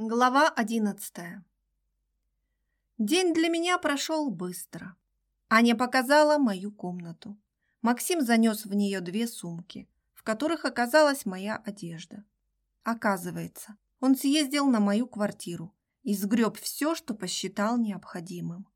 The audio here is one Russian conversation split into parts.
Глава одиннадцатая. День для меня прошел быстро. Аня показала мою комнату. Максим занес в нее две сумки, в которых оказалась моя одежда. Оказывается, он съездил на мою квартиру и сгреб все, что посчитал необходимым.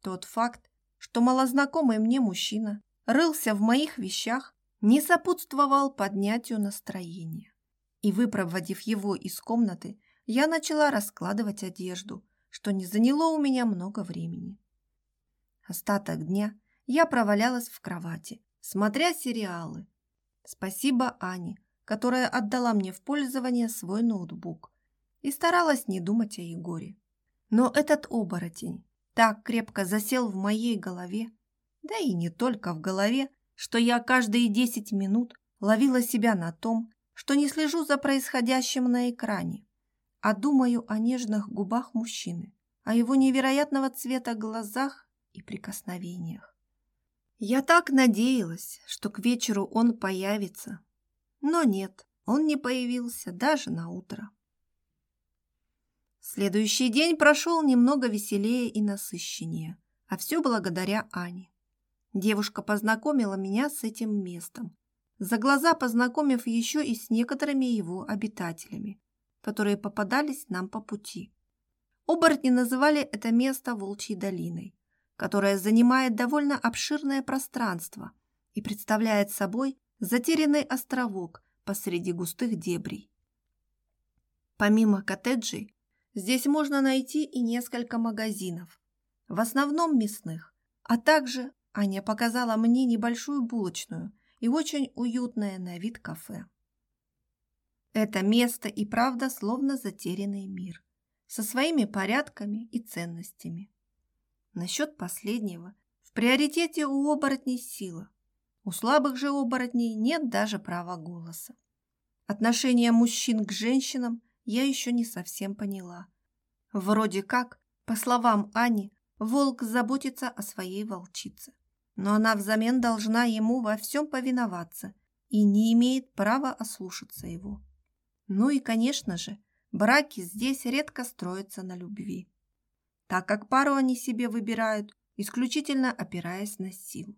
Тот факт, что малознакомый мне мужчина рылся в моих вещах, не сопутствовал поднятию настроения. И выпроводив его из комнаты, я начала раскладывать одежду, что не заняло у меня много времени. Остаток дня я провалялась в кровати, смотря сериалы. Спасибо Ане, которая отдала мне в пользование свой ноутбук и старалась не думать о Егоре. Но этот оборотень так крепко засел в моей голове, да и не только в голове, что я каждые 10 минут ловила себя на том, что не слежу за происходящим на экране а думаю о нежных губах мужчины, о его невероятного цвета глазах и прикосновениях. Я так надеялась, что к вечеру он появится, но нет, он не появился даже на утро. Следующий день прошел немного веселее и насыщеннее, а все благодаря Ане. Девушка познакомила меня с этим местом, за глаза познакомив еще и с некоторыми его обитателями, которые попадались нам по пути. Оборотни называли это место Волчьей долиной, которая занимает довольно обширное пространство и представляет собой затерянный островок посреди густых дебрей. Помимо коттеджей, здесь можно найти и несколько магазинов, в основном мясных, а также Аня показала мне небольшую булочную и очень уютное на вид кафе. Это место и правда словно затерянный мир со своими порядками и ценностями. Насчет последнего в приоритете у оборотней сила. У слабых же оборотней нет даже права голоса. Отношение мужчин к женщинам я еще не совсем поняла. Вроде как, по словам Ани, волк заботится о своей волчице. Но она взамен должна ему во всем повиноваться и не имеет права ослушаться его. Ну и, конечно же, браки здесь редко строятся на любви, так как пару они себе выбирают, исключительно опираясь на силу.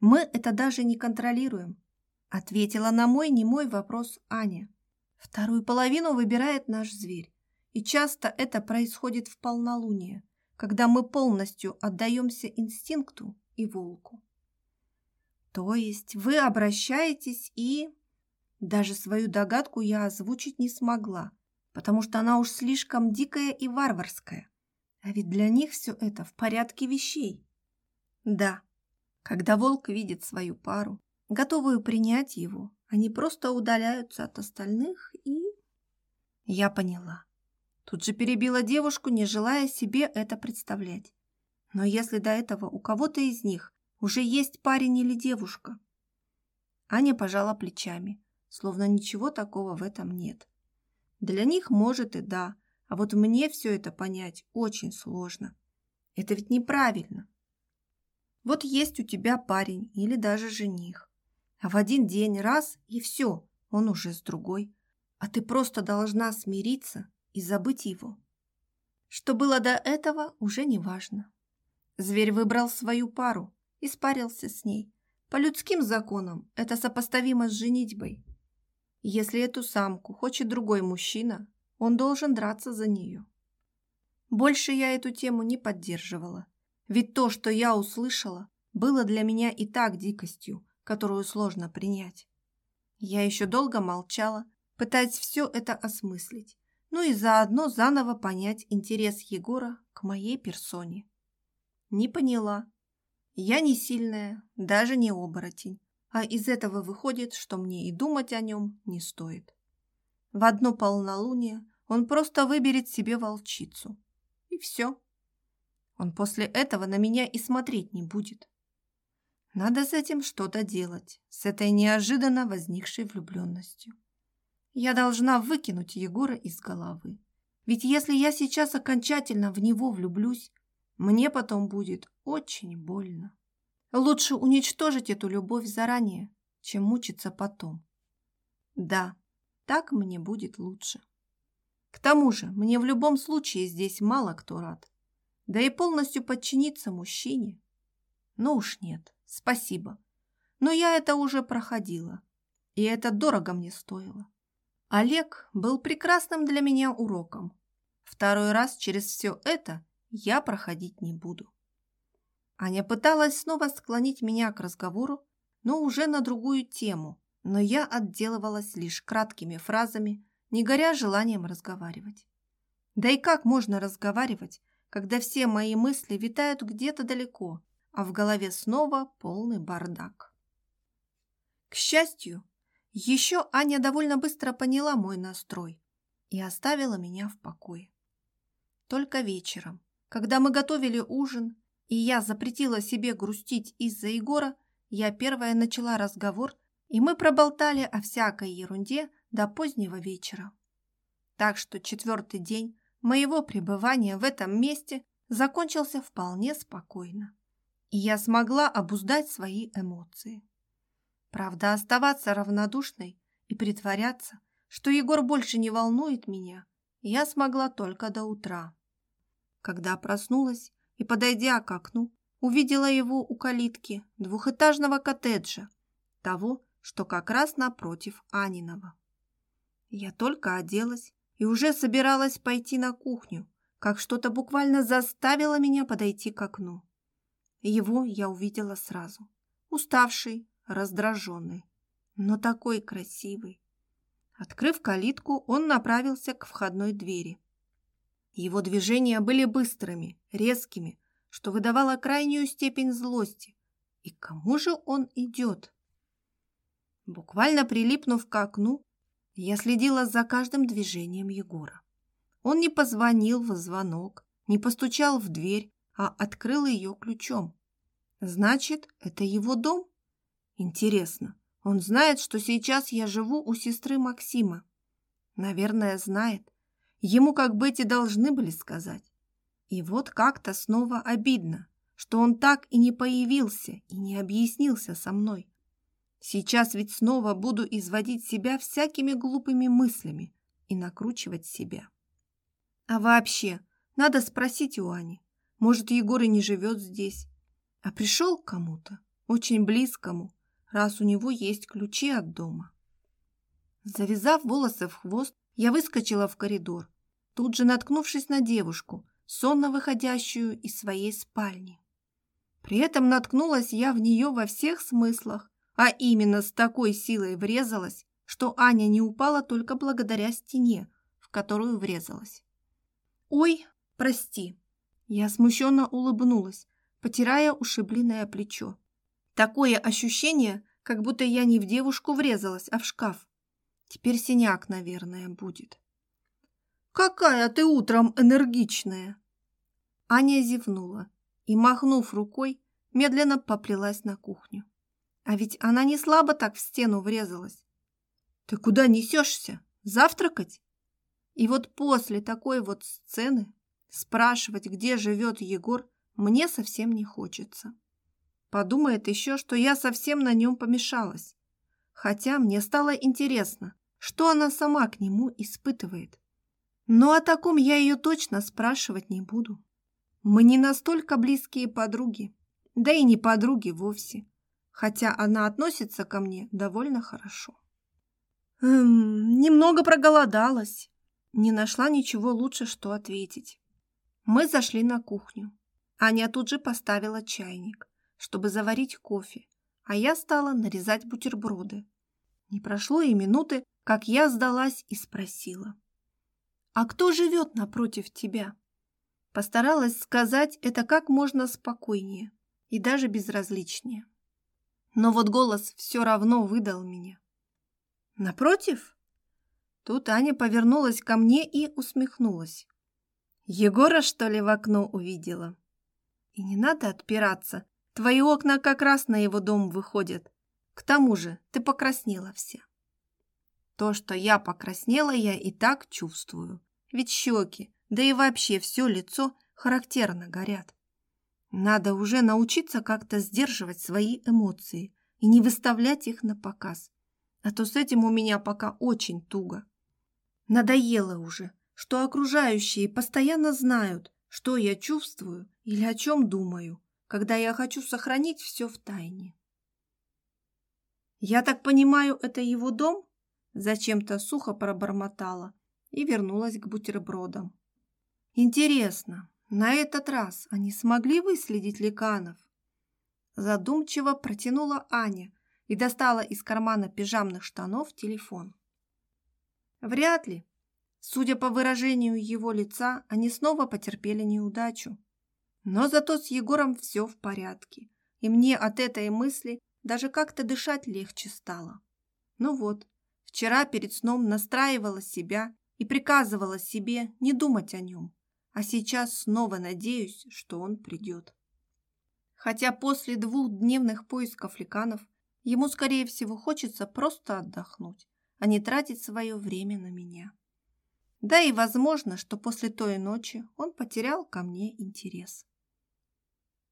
«Мы это даже не контролируем», – ответила на мой немой вопрос Аня. «Вторую половину выбирает наш зверь, и часто это происходит в полнолуние, когда мы полностью отдаемся инстинкту и волку». «То есть вы обращаетесь и...» Даже свою догадку я озвучить не смогла, потому что она уж слишком дикая и варварская. А ведь для них все это в порядке вещей. Да, когда волк видит свою пару, готовую принять его, они просто удаляются от остальных и... Я поняла. Тут же перебила девушку, не желая себе это представлять. Но если до этого у кого-то из них уже есть парень или девушка... Аня пожала плечами, словно ничего такого в этом нет. Для них, может, и да, а вот мне все это понять очень сложно. Это ведь неправильно. Вот есть у тебя парень или даже жених, а в один день раз и все, он уже с другой, а ты просто должна смириться и забыть его. Что было до этого, уже не важно. Зверь выбрал свою пару и спарился с ней. По людским законам это сопоставимо с женитьбой. Если эту самку хочет другой мужчина, он должен драться за нее. Больше я эту тему не поддерживала, ведь то, что я услышала, было для меня и так дикостью, которую сложно принять. Я еще долго молчала, пытаясь все это осмыслить, ну и заодно заново понять интерес Егора к моей персоне. Не поняла. Я не сильная, даже не оборотень а из этого выходит, что мне и думать о нем не стоит. В одно полнолуние он просто выберет себе волчицу. И все. Он после этого на меня и смотреть не будет. Надо с этим что-то делать, с этой неожиданно возникшей влюбленностью. Я должна выкинуть Егора из головы. Ведь если я сейчас окончательно в него влюблюсь, мне потом будет очень больно. Лучше уничтожить эту любовь заранее, чем мучиться потом. Да, так мне будет лучше. К тому же, мне в любом случае здесь мало кто рад. Да и полностью подчиниться мужчине. Ну уж нет, спасибо. Но я это уже проходила. И это дорого мне стоило. Олег был прекрасным для меня уроком. Второй раз через все это я проходить не буду. Аня пыталась снова склонить меня к разговору, но уже на другую тему, но я отделывалась лишь краткими фразами, не горя желанием разговаривать. Да и как можно разговаривать, когда все мои мысли витают где-то далеко, а в голове снова полный бардак? К счастью, еще Аня довольно быстро поняла мой настрой и оставила меня в покое. Только вечером, когда мы готовили ужин, и я запретила себе грустить из-за Егора, я первая начала разговор, и мы проболтали о всякой ерунде до позднего вечера. Так что четвертый день моего пребывания в этом месте закончился вполне спокойно, и я смогла обуздать свои эмоции. Правда, оставаться равнодушной и притворяться, что Егор больше не волнует меня, я смогла только до утра. Когда проснулась, и, подойдя к окну, увидела его у калитки двухэтажного коттеджа, того, что как раз напротив Аниного. Я только оделась и уже собиралась пойти на кухню, как что-то буквально заставило меня подойти к окну. Его я увидела сразу. Уставший, раздраженный, но такой красивый. Открыв калитку, он направился к входной двери. Его движения были быстрыми, резкими, что выдавало крайнюю степень злости. И к кому же он идет? Буквально прилипнув к окну, я следила за каждым движением Егора. Он не позвонил в звонок, не постучал в дверь, а открыл ее ключом. Значит, это его дом? Интересно, он знает, что сейчас я живу у сестры Максима? Наверное, знает. Ему как бы эти должны были сказать. И вот как-то снова обидно, что он так и не появился и не объяснился со мной. Сейчас ведь снова буду изводить себя всякими глупыми мыслями и накручивать себя. А вообще, надо спросить у Ани. Может, Егор и не живет здесь, а пришел к кому-то, очень близкому, раз у него есть ключи от дома. Завязав волосы в хвост, я выскочила в коридор, тут же наткнувшись на девушку, сонно выходящую из своей спальни. При этом наткнулась я в нее во всех смыслах, а именно с такой силой врезалась, что Аня не упала только благодаря стене, в которую врезалась. «Ой, прости!» Я смущенно улыбнулась, потирая ушибленное плечо. Такое ощущение, как будто я не в девушку врезалась, а в шкаф. Теперь синяк, наверное, будет. Какая ты утром энергичная!» Аня зевнула и, махнув рукой, медленно поплелась на кухню. А ведь она не слабо так в стену врезалась. «Ты куда несешься? Завтракать?» И вот после такой вот сцены спрашивать, где живет Егор, мне совсем не хочется. Подумает еще, что я совсем на нем помешалась. Хотя мне стало интересно, что она сама к нему испытывает. Но о таком я ее точно спрашивать не буду. Мы не настолько близкие подруги, да и не подруги вовсе, хотя она относится ко мне довольно хорошо. Эм, немного проголодалась, не нашла ничего лучше, что ответить. Мы зашли на кухню. Аня тут же поставила чайник, чтобы заварить кофе, а я стала нарезать бутерброды. Не прошло и минуты, как я сдалась и спросила. «А кто живет напротив тебя?» Постаралась сказать это как можно спокойнее и даже безразличнее. Но вот голос все равно выдал меня. «Напротив?» Тут Аня повернулась ко мне и усмехнулась. «Егора, что ли, в окно увидела?» «И не надо отпираться. Твои окна как раз на его дом выходят. К тому же ты покраснела вся». То, что я покраснела, я и так чувствую ведь щеки, да и вообще все лицо характерно горят. Надо уже научиться как-то сдерживать свои эмоции и не выставлять их на показ. А то с этим у меня пока очень туго. Надоело уже, что окружающие постоянно знают, что я чувствую или о чем думаю, когда я хочу сохранить все в тайне. «Я так понимаю, это его дом?» Зачем-то сухо пробормотала, и вернулась к бутербродам. Интересно, на этот раз они смогли выследить ликанов? Задумчиво протянула Аня и достала из кармана пижамных штанов телефон. Вряд ли. Судя по выражению его лица, они снова потерпели неудачу. Но зато с Егором все в порядке, и мне от этой мысли даже как-то дышать легче стало. Ну вот, вчера перед сном настраивала себя и приказывала себе не думать о нем, а сейчас снова надеюсь, что он придет. Хотя после двухдневных поисков ликанов ему, скорее всего, хочется просто отдохнуть, а не тратить свое время на меня. Да и возможно, что после той ночи он потерял ко мне интерес.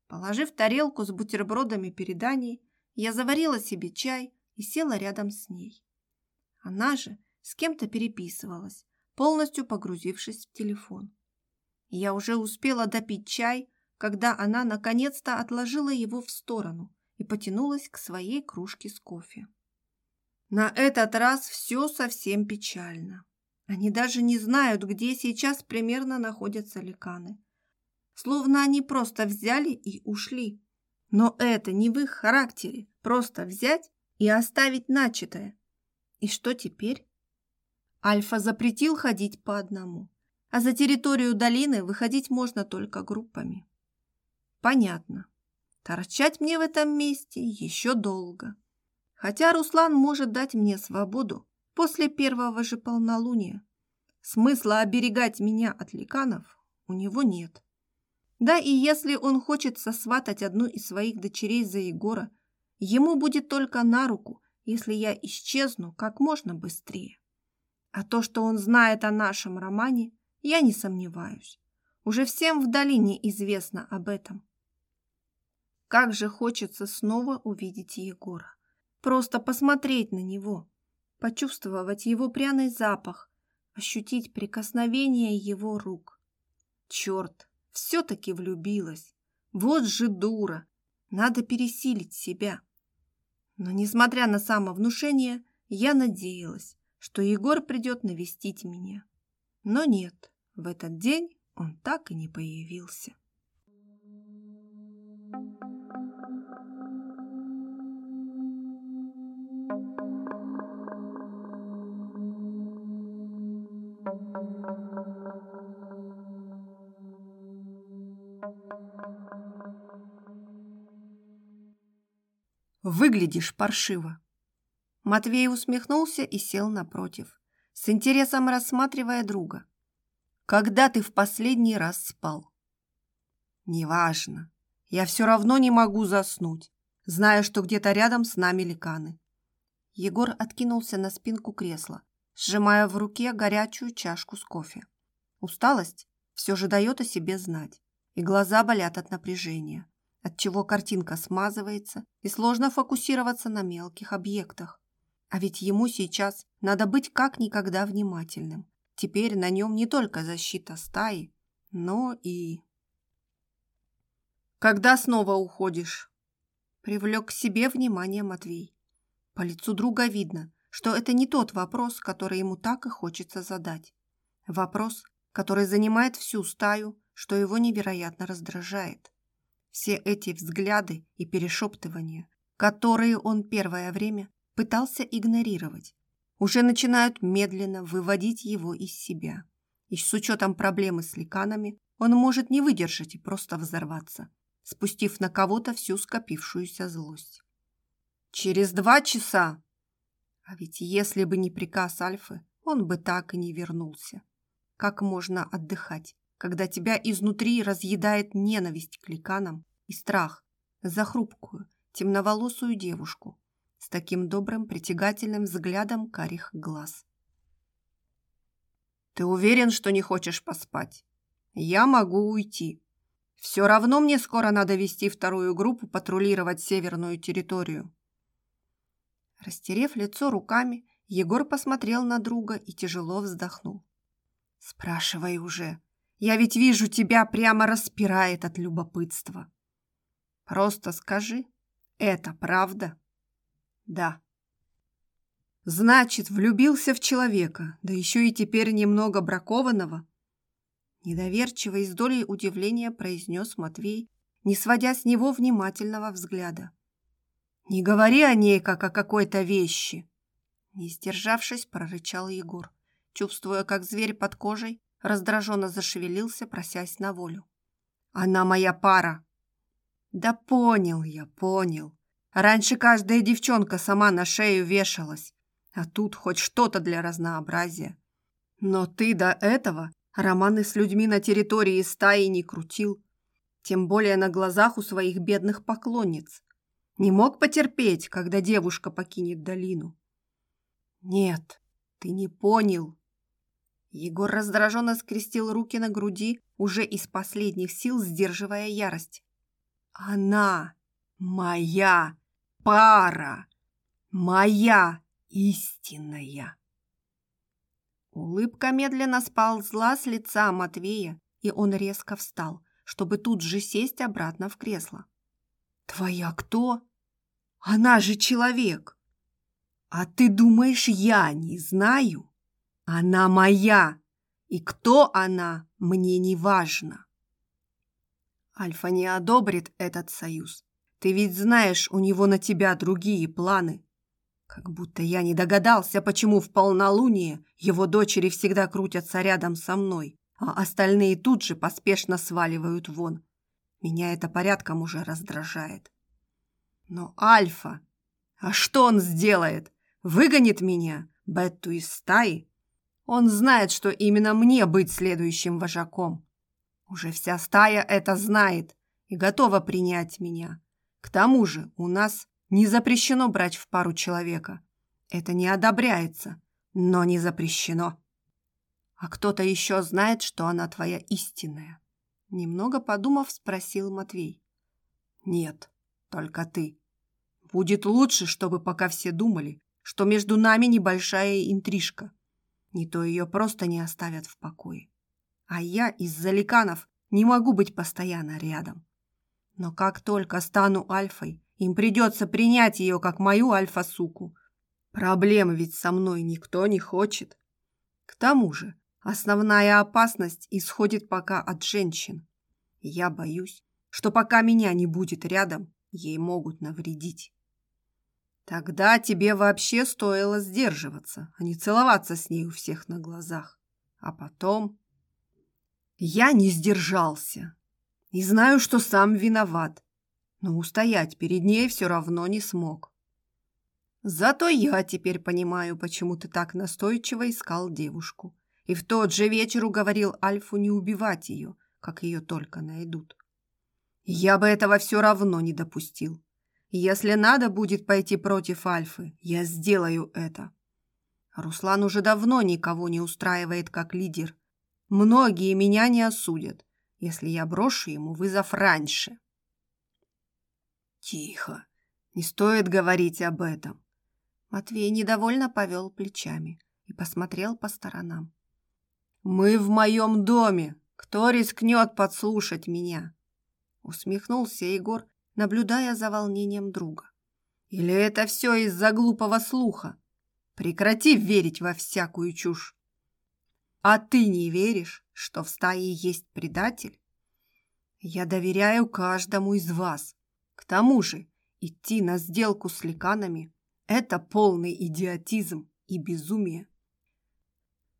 Положив тарелку с бутербродами переданий, я заварила себе чай и села рядом с ней. Она же с кем-то переписывалась, полностью погрузившись в телефон. Я уже успела допить чай, когда она наконец-то отложила его в сторону и потянулась к своей кружке с кофе. На этот раз все совсем печально. Они даже не знают, где сейчас примерно находятся ликаны. Словно они просто взяли и ушли. Но это не в их характере, просто взять и оставить начатое. И что теперь? Альфа запретил ходить по одному, а за территорию долины выходить можно только группами. Понятно. Торчать мне в этом месте еще долго. Хотя Руслан может дать мне свободу после первого же полнолуния. Смысла оберегать меня от ликанов у него нет. Да и если он хочет сосватать одну из своих дочерей за Егора, ему будет только на руку, если я исчезну как можно быстрее. А то, что он знает о нашем романе, я не сомневаюсь. Уже всем в долине известно об этом. Как же хочется снова увидеть Егора. Просто посмотреть на него, почувствовать его пряный запах, ощутить прикосновение его рук. Черт, все-таки влюбилась. Вот же дура. Надо пересилить себя. Но, несмотря на самовнушение, я надеялась, что Егор придет навестить меня. Но нет, в этот день он так и не появился. Выглядишь паршиво. Матвей усмехнулся и сел напротив, с интересом рассматривая друга. «Когда ты в последний раз спал?» «Неважно. Я все равно не могу заснуть, зная, что где-то рядом с нами ликаны». Егор откинулся на спинку кресла, сжимая в руке горячую чашку с кофе. Усталость все же дает о себе знать, и глаза болят от напряжения, отчего картинка смазывается и сложно фокусироваться на мелких объектах, а ведь ему сейчас надо быть как никогда внимательным. Теперь на нем не только защита стаи, но и... «Когда снова уходишь?» Привлек к себе внимание Матвей. По лицу друга видно, что это не тот вопрос, который ему так и хочется задать. Вопрос, который занимает всю стаю, что его невероятно раздражает. Все эти взгляды и перешептывания, которые он первое время пытался игнорировать. Уже начинают медленно выводить его из себя. И с учетом проблемы с ликанами, он может не выдержать и просто взорваться, спустив на кого-то всю скопившуюся злость. «Через два часа!» А ведь если бы не приказ Альфы, он бы так и не вернулся. Как можно отдыхать, когда тебя изнутри разъедает ненависть к ликанам и страх за хрупкую, темноволосую девушку, с таким добрым, притягательным взглядом карих глаз. «Ты уверен, что не хочешь поспать? Я могу уйти. Все равно мне скоро надо вести вторую группу патрулировать северную территорию». Растерев лицо руками, Егор посмотрел на друга и тяжело вздохнул. «Спрашивай уже. Я ведь вижу, тебя прямо распирает от любопытства. Просто скажи, это правда?» Да. Значит, влюбился в человека, да еще и теперь немного бракованного? Недоверчиво и с долей удивления произнес Матвей, не сводя с него внимательного взгляда. «Не говори о ней, как о какой-то вещи!» Не сдержавшись, прорычал Егор, чувствуя, как зверь под кожей раздраженно зашевелился, просясь на волю. «Она моя пара!» «Да понял я, понял!» Раньше каждая девчонка сама на шею вешалась, а тут хоть что-то для разнообразия. Но ты до этого романы с людьми на территории стаи не крутил, тем более на глазах у своих бедных поклонниц. Не мог потерпеть, когда девушка покинет долину. Нет, ты не понял. Егор раздраженно скрестил руки на груди, уже из последних сил сдерживая ярость. Она моя! пара, моя истинная. Улыбка медленно сползла с лица Матвея, и он резко встал, чтобы тут же сесть обратно в кресло. «Твоя кто? Она же человек!» «А ты думаешь, я не знаю? Она моя, и кто она, мне не важно!» Альфа не одобрит этот союз, ты ведь знаешь, у него на тебя другие планы. Как будто я не догадался, почему в полнолуние его дочери всегда крутятся рядом со мной, а остальные тут же поспешно сваливают вон. Меня это порядком уже раздражает. Но Альфа... А что он сделает? Выгонит меня, Бетту из стаи? Он знает, что именно мне быть следующим вожаком. Уже вся стая это знает и готова принять меня. К тому же у нас не запрещено брать в пару человека. Это не одобряется, но не запрещено. А кто-то еще знает, что она твоя истинная. Немного подумав, спросил Матвей. Нет, только ты. Будет лучше, чтобы пока все думали, что между нами небольшая интрижка. Не то ее просто не оставят в покое. А я из-за ликанов не могу быть постоянно рядом. Но как только стану альфой, им придется принять ее как мою альфа-суку. Проблем ведь со мной никто не хочет. К тому же, основная опасность исходит пока от женщин. Я боюсь, что пока меня не будет рядом, ей могут навредить. Тогда тебе вообще стоило сдерживаться, а не целоваться с ней у всех на глазах. А потом... Я не сдержался и знаю, что сам виноват. Но устоять перед ней все равно не смог. Зато я теперь понимаю, почему ты так настойчиво искал девушку. И в тот же вечер уговорил Альфу не убивать ее, как ее только найдут. Я бы этого все равно не допустил. Если надо будет пойти против Альфы, я сделаю это. Руслан уже давно никого не устраивает как лидер. Многие меня не осудят, если я брошу ему вызов раньше. Тихо. Не стоит говорить об этом. Матвей недовольно повел плечами и посмотрел по сторонам. Мы в моем доме. Кто рискнет подслушать меня? Усмехнулся Егор, наблюдая за волнением друга. Или это все из-за глупого слуха? Прекрати верить во всякую чушь. А ты не веришь? что в стае есть предатель? Я доверяю каждому из вас. К тому же идти на сделку с ликанами – это полный идиотизм и безумие.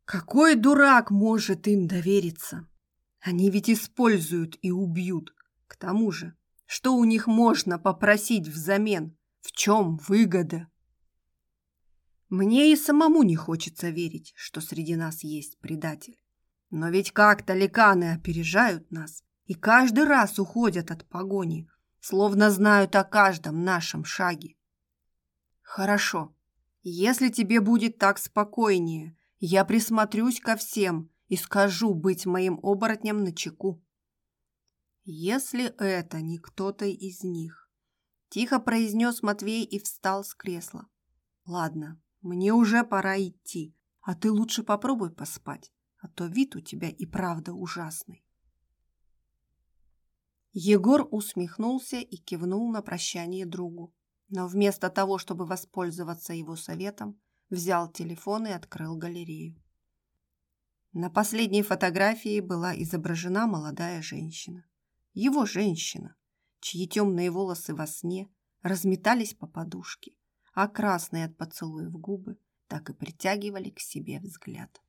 Какой дурак может им довериться? Они ведь используют и убьют. К тому же, что у них можно попросить взамен? В чем выгода? Мне и самому не хочется верить, что среди нас есть предатель. Но ведь как-то ликаны опережают нас и каждый раз уходят от погони, словно знают о каждом нашем шаге. Хорошо. Если тебе будет так спокойнее, я присмотрюсь ко всем и скажу быть моим оборотнем на чеку. Если это не кто-то из них, тихо произнес Матвей и встал с кресла. Ладно, мне уже пора идти, а ты лучше попробуй поспать а то вид у тебя и правда ужасный. Егор усмехнулся и кивнул на прощание другу, но вместо того, чтобы воспользоваться его советом, взял телефон и открыл галерею. На последней фотографии была изображена молодая женщина. Его женщина, чьи темные волосы во сне разметались по подушке, а красные от поцелуев губы так и притягивали к себе взгляд.